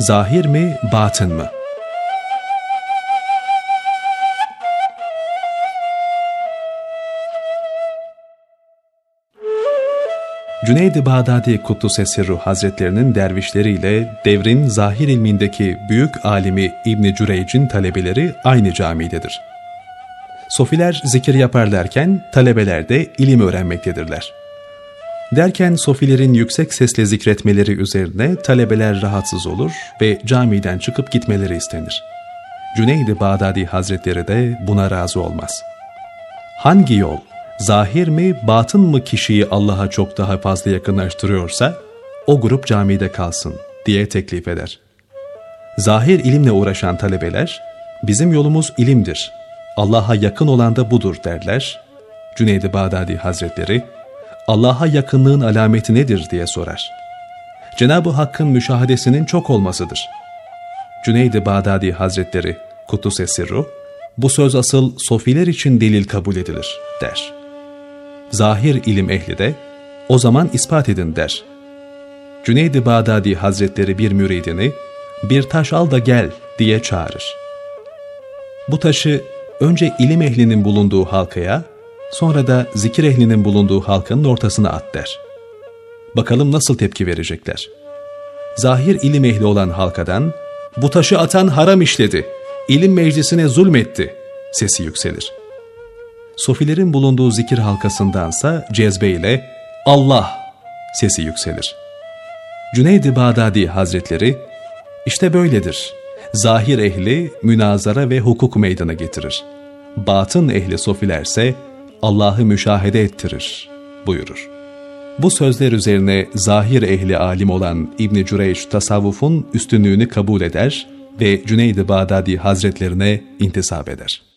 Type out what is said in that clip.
zahir mi, batın mı? Cüneyd-i Bağdadi Kuddus Esirru Hazretlerinin dervişleriyle devrin zahir ilmindeki büyük alimi İbn Cüreyc'in talebeleri aynı camidedir. Sofiler zikir yaparlarken talebeler de ilim öğrenmektedirler. Derken sofilerin yüksek sesle zikretmeleri üzerine talebeler rahatsız olur ve camiden çıkıp gitmeleri istenir. Cüneyd-i Bağdadi Hazretleri de buna razı olmaz. Hangi yol, zahir mi, batın mı kişiyi Allah'a çok daha fazla yakınlaştırıyorsa, o grup camide kalsın diye teklif eder. Zahir ilimle uğraşan talebeler, bizim yolumuz ilimdir, Allah'a yakın olan da budur derler. Cüneyd-i Bağdadi Hazretleri, Allah'a yakınlığın alameti nedir diye sorar. Cenab-ı Hakk'ın müşahadesinin çok olmasıdır. Cüneyd-i Bağdadi Hazretleri, Kuddus Esirru, bu söz asıl sofiler için delil kabul edilir, der. Zahir ilim ehli de, o zaman ispat edin der. Cüneyd-i Bağdadi Hazretleri bir müridini, bir taş al da gel diye çağırır. Bu taşı önce ilim ehlinin bulunduğu halkaya, sonra da zikir ehlinin bulunduğu halkanın ortasına at der. Bakalım nasıl tepki verecekler. Zahir ilim ehli olan halkadan, bu taşı atan haram işledi, ilim meclisine zulmetti, sesi yükselir. Sofilerin bulunduğu zikir halkasındansa cezbe ile Allah sesi yükselir. Cüneyd-i Bağdadi Hazretleri, işte böyledir. Zahir ehli münazara ve hukuk meydana getirir. Batın ehli sofilerse Allah'ı müşahede ettirir buyurur. Bu sözler üzerine zahir ehli alim olan İbn Cüreyş tasavvufun üstünlüğünü kabul eder ve Cüneyd-i Bağdadi Hazretlerine intisap eder.